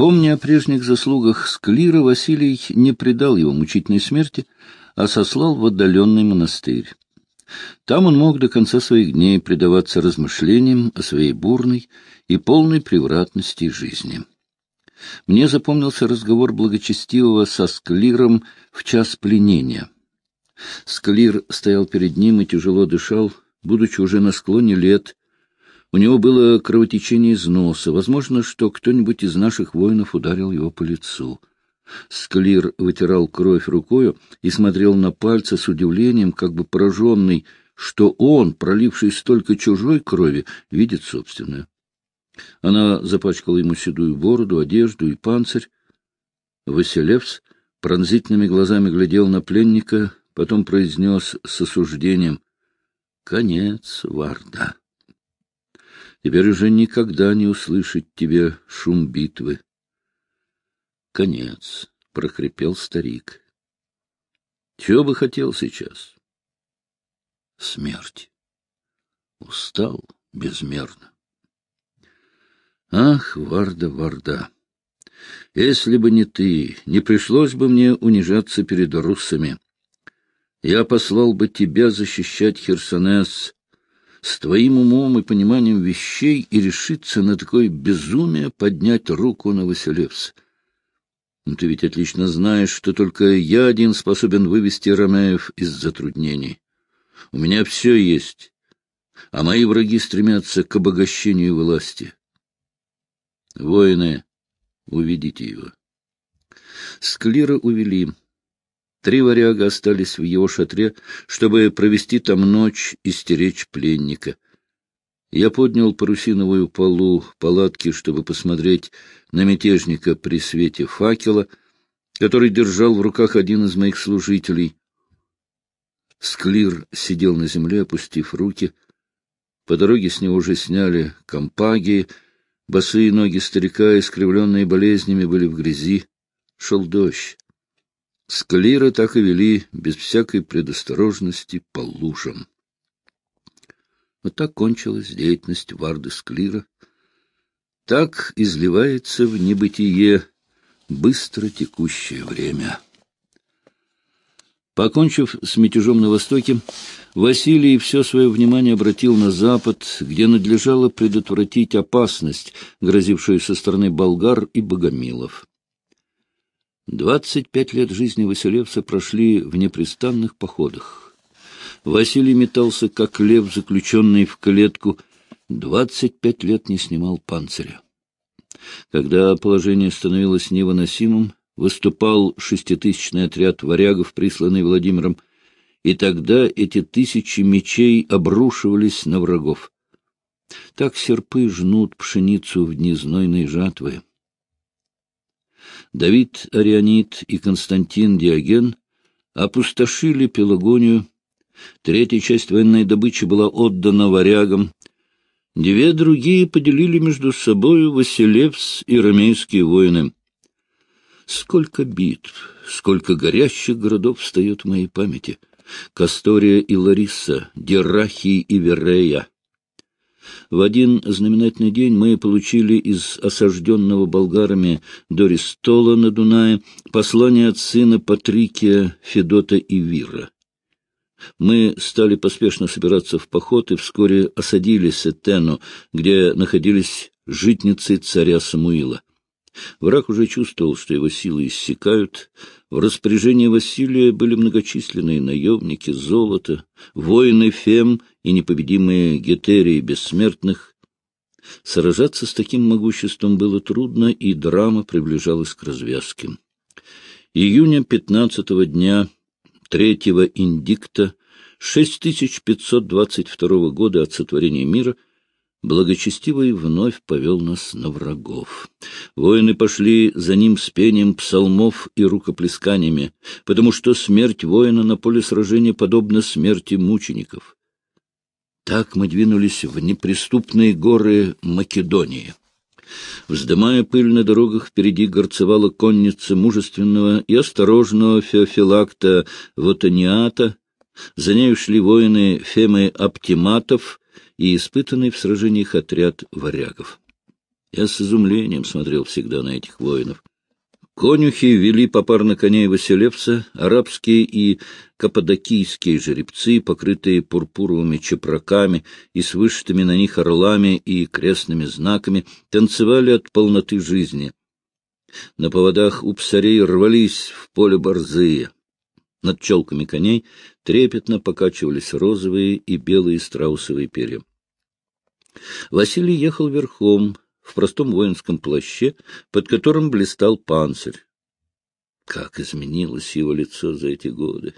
Помня о прежних заслугах Склира, Василий не предал его мучительной смерти, а сослал в отдаленный монастырь. Там он мог до конца своих дней предаваться размышлениям о своей бурной и полной превратности жизни. Мне запомнился разговор благочестивого со Склиром в час пленения. Склир стоял перед ним и тяжело дышал, будучи уже на склоне лет. У него было кровотечение из носа. Возможно, что кто-нибудь из наших воинов ударил его по лицу. Склир вытирал кровь рукою и смотрел на пальцы с удивлением, как бы пораженный, что он, проливший столько чужой крови, видит собственную. Она запачкала ему седую бороду, одежду и панцирь. Василевс пронзительными глазами глядел на пленника, потом произнес с осуждением «Конец, Варда! Теперь уже никогда не услышать тебе шум битвы. Конец, — прохрипел старик. Чего бы хотел сейчас? Смерть. Устал безмерно. Ах, Варда, Варда! Если бы не ты, не пришлось бы мне унижаться перед руссами. Я послал бы тебя защищать Херсонес с твоим умом и пониманием вещей и решиться на такое безумие поднять руку на Василевс. Но ты ведь отлично знаешь, что только я один способен вывести Ромеев из затруднений. У меня все есть, а мои враги стремятся к обогащению власти. Воины, уведите его. Склира увели. Три варяга остались в его шатре, чтобы провести там ночь и стеречь пленника — я поднял парусиновую полу палатки, чтобы посмотреть на мятежника при свете факела, который держал в руках один из моих служителей. Склир сидел на земле, опустив руки. По дороге с него уже сняли компагии, босые ноги старика, искривленные болезнями, были в грязи. Шел дождь. Склира так и вели, без всякой предосторожности, по лужам. Вот так кончилась деятельность Варды Склира. Так изливается в небытие быстро текущее время. Покончив с мятежом на Востоке, Василий все свое внимание обратил на Запад, где надлежало предотвратить опасность, грозившую со стороны болгар и богомилов. Двадцать пять лет жизни Василевса прошли в непрестанных походах. Василий метался, как лев, заключенный в клетку. Двадцать пять лет не снимал панциря. Когда положение становилось невыносимым, выступал шеститысячный отряд варягов, присланный Владимиром, и тогда эти тысячи мечей обрушивались на врагов. Так серпы жнут пшеницу в дни знойной жатвы. Давид Арианит и Константин Диоген опустошили Пелагонию, Третья часть военной добычи была отдана варягам. Две другие поделили между собою Василевс и ромейские воины. Сколько битв, сколько горящих городов встает в моей памяти. Кастория и Лариса, Дерахий и Верея. В один знаменательный день мы получили из осажденного болгарами Дористола на Дунае послание от сына Патрикия, Федота и Вира. Мы стали поспешно собираться в поход и вскоре осадили Сетену, где находились житницы царя Самуила. Враг уже чувствовал, что его силы иссякают. В распоряжении Василия были многочисленные наемники золота, воины Фем и непобедимые гетерии бессмертных. Сражаться с таким могуществом было трудно, и драма приближалась к развязке. Июня пятнадцатого дня третьего индикта 6522 года от сотворения мира благочестивый вновь повел нас на врагов. Воины пошли за ним с пением псалмов и рукоплесканиями, потому что смерть воина на поле сражения подобна смерти мучеников. Так мы двинулись в неприступные горы Македонии. Вздымая пыль на дорогах, впереди горцевала конница мужественного и осторожного Феофилакта Вотаниата, за нею шли воины Фемы Оптиматов и испытанный в сражениях отряд варягов. Я с изумлением смотрел всегда на этих воинов. Конюхи вели попарно коней Василевца, арабские и каппадокийские жеребцы, покрытые пурпуровыми чепраками и с вышитыми на них орлами и крестными знаками, танцевали от полноты жизни. На поводах у псарей рвались в поле борзые. Над челками коней трепетно покачивались розовые и белые страусовые перья. Василий ехал верхом, в простом воинском плаще, под которым блистал панцирь. Как изменилось его лицо за эти годы!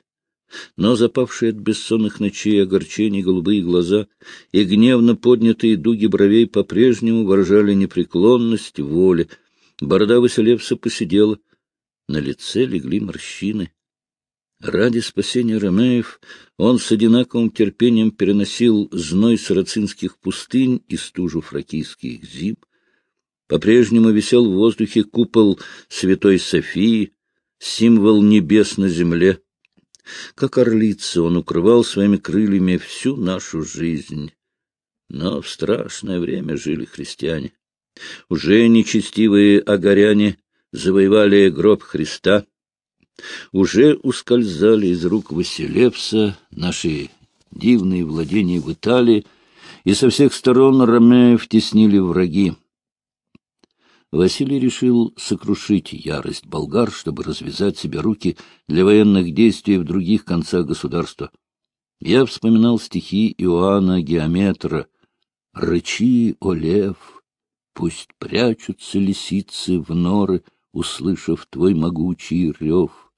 Но запавшие от бессонных ночей огорчений голубые глаза и гневно поднятые дуги бровей по-прежнему выражали непреклонность воли. Борода Василевса посидела, на лице легли морщины. Ради спасения Ромеев он с одинаковым терпением переносил зной сарацинских пустынь и стужу фракийских зим. По-прежнему висел в воздухе купол Святой Софии, символ небес на земле. Как орлица он укрывал своими крыльями всю нашу жизнь. Но в страшное время жили христиане. Уже нечестивые огоряне завоевали гроб Христа, уже ускользали из рук Василевса наши дивные владения в Италии, и со всех сторон Ромеев теснили враги. Василий решил сокрушить ярость болгар, чтобы развязать себе руки для военных действий в других концах государства. Я вспоминал стихи Иоанна Геометра «Рычи, о лев, пусть прячутся лисицы в норы, услышав твой могучий рев».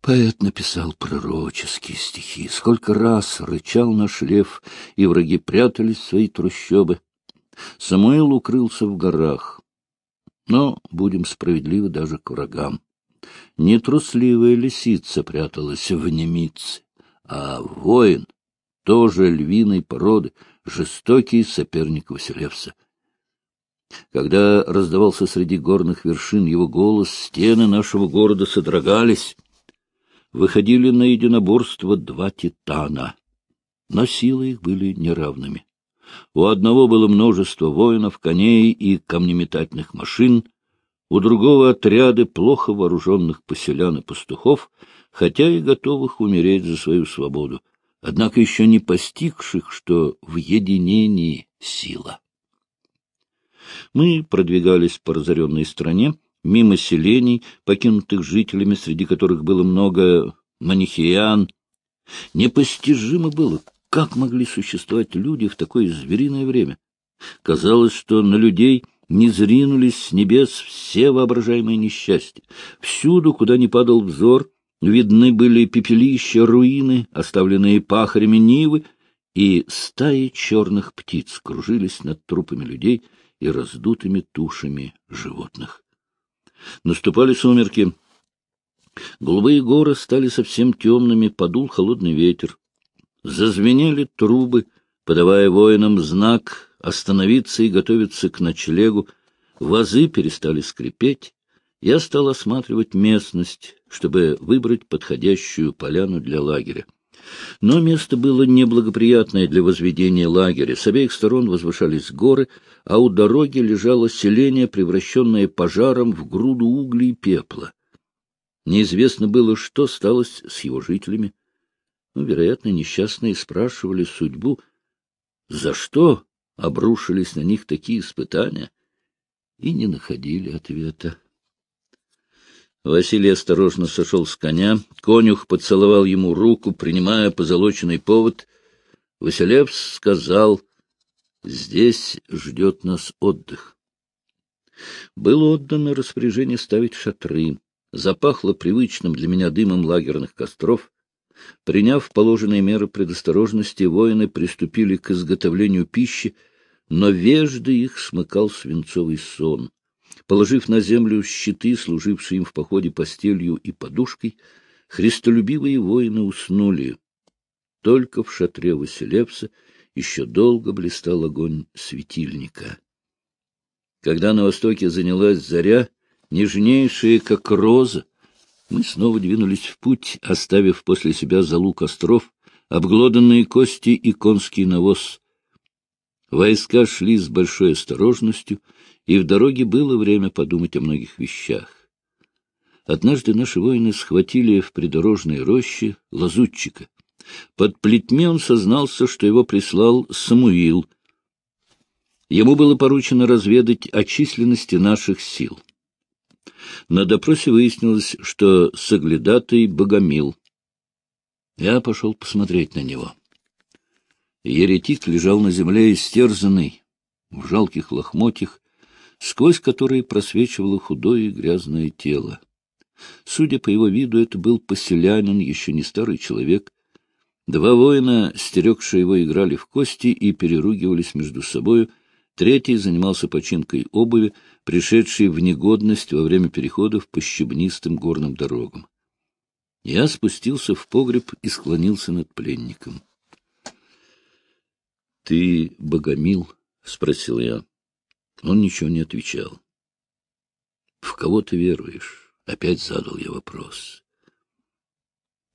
Поэт написал пророческие стихи. Сколько раз рычал наш лев, и враги прятались в свои трущобы. Самуил укрылся в горах. Но, будем справедливы даже к врагам. Не трусливая лисица пряталась в немице, а воин, тоже львиной породы, жестокий соперник Василевса. Когда раздавался среди горных вершин его голос, стены нашего города содрогались. Выходили на единоборство два титана, но силы их были неравными. У одного было множество воинов, коней и камнеметательных машин, у другого отряды плохо вооруженных поселян и пастухов, хотя и готовых умереть за свою свободу, однако еще не постигших, что в единении сила. Мы продвигались по разоренной стране, мимо селений, покинутых жителями, среди которых было много манихеян. Непостижимо было, как могли существовать люди в такое звериное время? Казалось, что на людей не зринулись с небес все воображаемые несчастья. Всюду, куда ни падал взор, видны были пепелища, руины, оставленные пахарями Нивы, и стаи черных птиц кружились над трупами людей и раздутыми тушами животных. Наступали сумерки. Голубые горы стали совсем темными, подул холодный ветер. Зазвенели трубы, подавая воинам знак остановиться и готовиться к ночлегу. Вазы перестали скрипеть. Я стал осматривать местность, чтобы выбрать подходящую поляну для лагеря. Но место было неблагоприятное для возведения лагеря. С обеих сторон возвышались горы, а у дороги лежало селение, превращенное пожаром в груду углей и пепла. Неизвестно было, что стало с его жителями. Ну, вероятно, несчастные спрашивали судьбу, за что обрушились на них такие испытания, и не находили ответа. Василий осторожно сошел с коня, конюх поцеловал ему руку, принимая позолоченный повод. Василев сказал, «Здесь ждет нас отдых». Было отдано распоряжение ставить шатры. Запахло привычным для меня дымом лагерных костров. Приняв положенные меры предосторожности, воины приступили к изготовлению пищи, но вежды их смыкал свинцовый сон. Положив на землю щиты, служившие им в походе постелью и подушкой, христолюбивые воины уснули. Только в шатре Василевса еще долго блистал огонь светильника. Когда на востоке занялась заря, нежнейшая, как роза, мы снова двинулись в путь, оставив после себя залу костров, обглоданные кости и конский навоз. Войска шли с большой осторожностью, и в дороге было время подумать о многих вещах. Однажды наши воины схватили в придорожной роще лазутчика. Под плетьми он сознался, что его прислал Самуил. Ему было поручено разведать о численности наших сил. На допросе выяснилось, что соглядатый Богомил. Я пошел посмотреть на него. Еретик лежал на земле истерзанный, в жалких лохмотьях, сквозь которые просвечивало худое и грязное тело. Судя по его виду, это был поселянин, еще не старый человек. Два воина, стерегшие его, играли в кости и переругивались между собою. Третий занимался починкой обуви, пришедшей в негодность во время переходов по щебнистым горным дорогам. Я спустился в погреб и склонился над пленником. — Ты богомил? — спросил я. Он ничего не отвечал. — В кого ты веруешь? — опять задал я вопрос.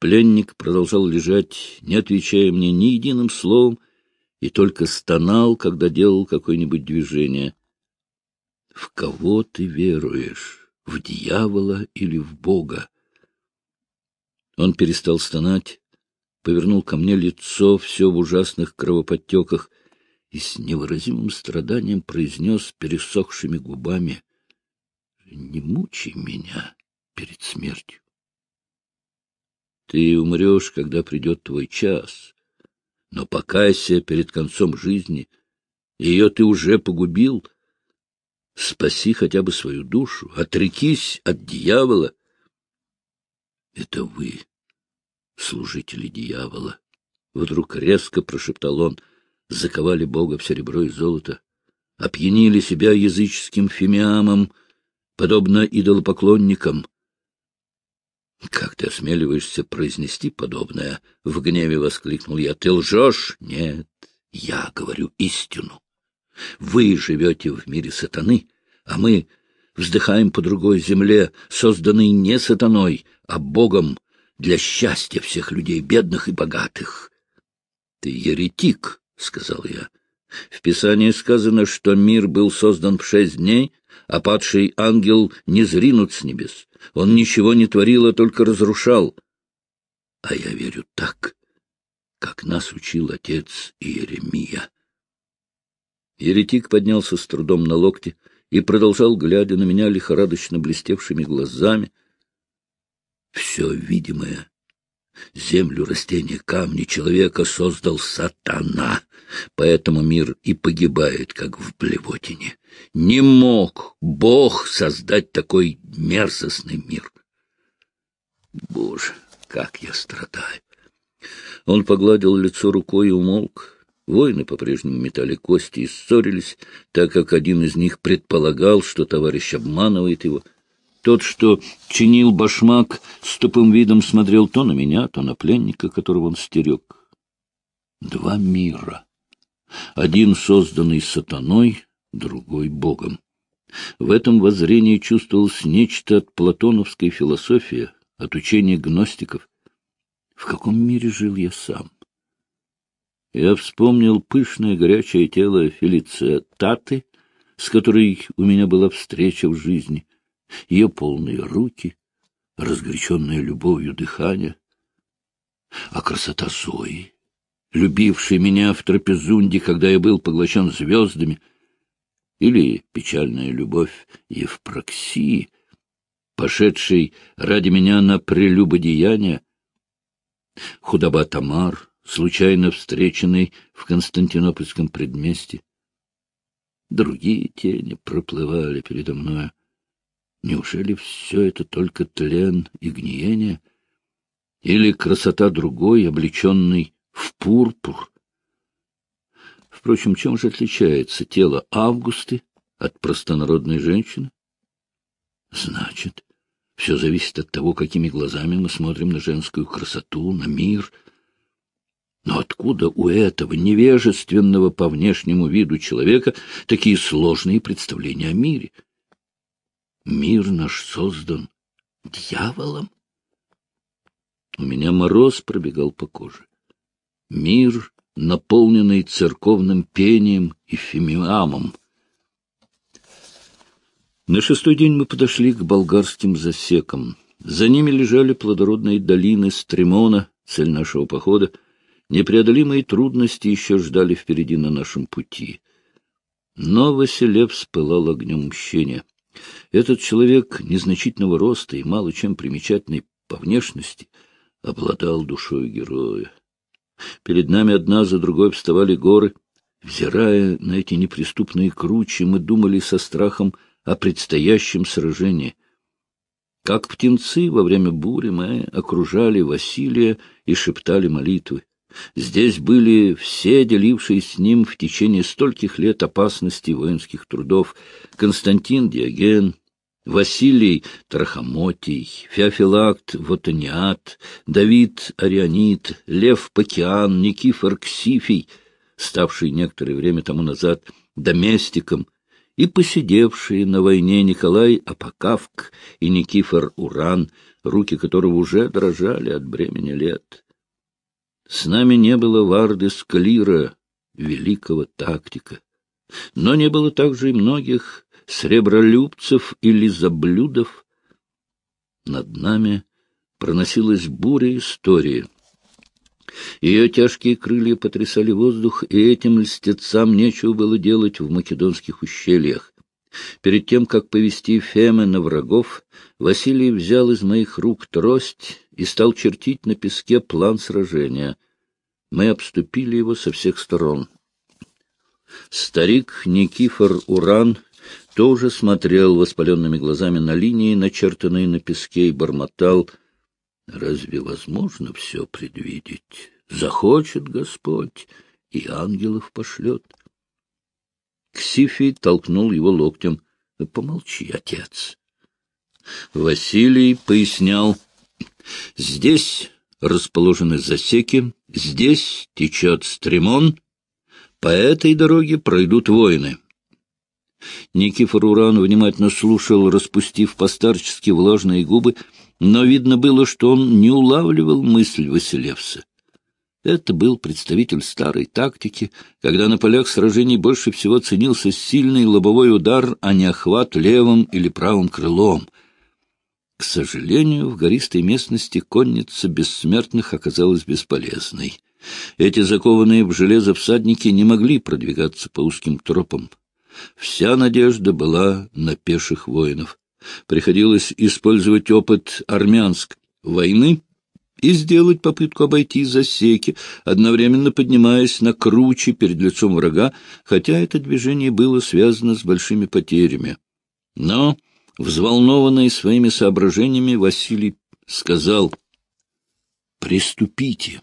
Пленник продолжал лежать, не отвечая мне ни единым словом, и только стонал, когда делал какое-нибудь движение. — В кого ты веруешь? В дьявола или в Бога? Он перестал стонать, повернул ко мне лицо, все в ужасных кровоподтеках, и с невыразимым страданием произнес пересохшими губами «Не мучай меня перед смертью. Ты умрешь, когда придет твой час, но покайся перед концом жизни, ее ты уже погубил. Спаси хотя бы свою душу, отрекись от дьявола. Это вы, служители дьявола, — вдруг резко прошептал он — заковали Бога в серебро и золото, опьянили себя языческим фимиамом, подобно идолопоклонникам. — Как ты осмеливаешься произнести подобное? — в гневе воскликнул я. — Ты лжешь? — Нет, я говорю истину. Вы живете в мире сатаны, а мы вздыхаем по другой земле, созданной не сатаной, а Богом для счастья всех людей, бедных и богатых. Ты еретик, — сказал я. В Писании сказано, что мир был создан в шесть дней, а падший ангел не зринут с небес. Он ничего не творил, а только разрушал. А я верю так, как нас учил отец Иеремия. Еретик поднялся с трудом на локте и продолжал, глядя на меня лихорадочно блестевшими глазами. Все видимое Землю, растения, камни, человека создал сатана, поэтому мир и погибает, как в блевотине. Не мог Бог создать такой мерзостный мир. Боже, как я страдаю! Он погладил лицо рукой и умолк. Воины по-прежнему метали кости и ссорились, так как один из них предполагал, что товарищ обманывает его — тот, что чинил башмак, с тупым видом смотрел то на меня, то на пленника, которого он стерег. Два мира. Один созданный сатаной, другой богом. В этом воззрении чувствовалось нечто от платоновской философии, от учения гностиков. В каком мире жил я сам? Я вспомнил пышное горячее тело Фелиция Таты, с которой у меня была встреча в жизни — ее полные руки, разгоряченное любовью дыхание, а красота Зои, любившей меня в трапезунде, когда я был поглощен звездами, или печальная любовь Евпроксии, пошедшей ради меня на прелюбодеяние, худоба Тамар, случайно встреченный в Константинопольском предместе. Другие тени проплывали передо мною, Неужели все это только тлен и гниение? Или красота другой, облеченной в пурпур? Впрочем, чем же отличается тело Августы от простонародной женщины? Значит, все зависит от того, какими глазами мы смотрим на женскую красоту, на мир. Но откуда у этого невежественного по внешнему виду человека такие сложные представления о мире — Мир наш создан дьяволом? У меня мороз пробегал по коже. Мир наполненный церковным пением и фимиамом. На шестой день мы подошли к болгарским засекам. За ними лежали плодородные долины Стремона, цель нашего похода. Непреодолимые трудности еще ждали впереди на нашем пути. Но Василев вспылал огнем мщения. Этот человек незначительного роста и мало чем примечательный по внешности обладал душой героя. Перед нами одна за другой вставали горы. Взирая на эти неприступные кручи, мы думали со страхом о предстоящем сражении. Как птенцы во время бури мы окружали Василия и шептали молитвы. Здесь были все, делившие с ним в течение стольких лет опасностей воинских трудов. Константин Диоген, Василий Трахомотий, Феофилакт Вотаниат, Давид Арианит, Лев Пакиан, Никифор Ксифий, ставший некоторое время тому назад доместиком, и посидевшие на войне Николай Апокавк и Никифор Уран, руки которого уже дрожали от бремени лет. С нами не было Варды Склира, великого тактика, но не было также и многих сребролюбцев или заблюдов. Над нами проносилась буря истории. Ее тяжкие крылья потрясали воздух, и этим льстецам нечего было делать в македонских ущельях. Перед тем, как повести Фемы на врагов, Василий взял из моих рук трость и стал чертить на песке план сражения. Мы обступили его со всех сторон. Старик Никифор Уран тоже смотрел воспаленными глазами на линии, начертанные на песке, и бормотал. Разве возможно все предвидеть? Захочет Господь, и ангелов пошлет. Ксифий толкнул его локтем. — Помолчи, отец. Василий пояснял. — Здесь расположены засеки, здесь течет стремон, по этой дороге пройдут воины. Никифор Уран внимательно слушал, распустив постарчески влажные губы, но видно было, что он не улавливал мысль Василевса. Это был представитель старой тактики, когда на полях сражений больше всего ценился сильный лобовой удар, а не охват левым или правым крылом. К сожалению, в гористой местности конница бессмертных оказалась бесполезной. Эти закованные в железо всадники не могли продвигаться по узким тропам. Вся надежда была на пеших воинов. Приходилось использовать опыт армянской войны и сделать попытку обойти засеки, одновременно поднимаясь на круче перед лицом врага, хотя это движение было связано с большими потерями. Но, взволнованный своими соображениями, Василий сказал «Приступите».